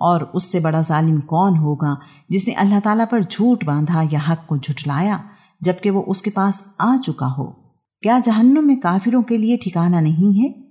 और उससे बड़ा जालिम कौन होगा जिसने अल्लाह ताला पर झूठ बांधा या हक को झुठलाया, जबकि वो उसके पास आ चुका हो? क्या जहन्नुम में काफिरों के लिए ठिकाना नहीं है?